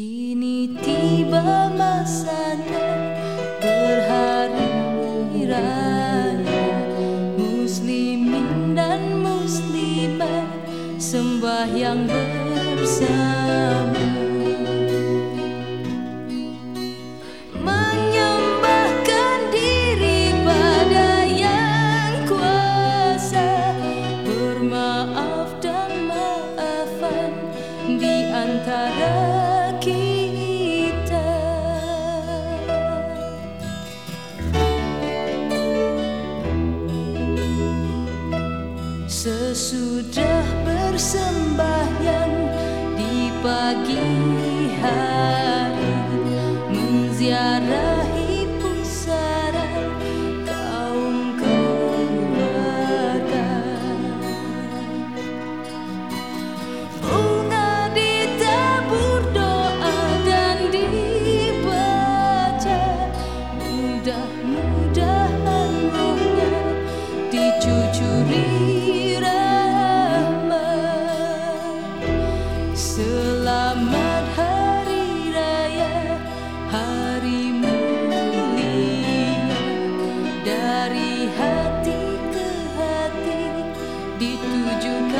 Kini tiba masanya berhari raya Muslimin dan muslimah sembah yang bersama. Sesudah bersembahyang di pagi hari.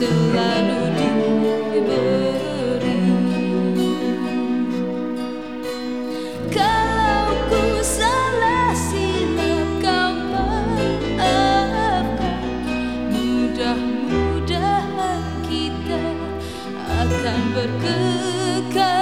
selalu diberi. Kalau ku salah silap kau maafkan. Mudah-mudahan kita akan berkekal.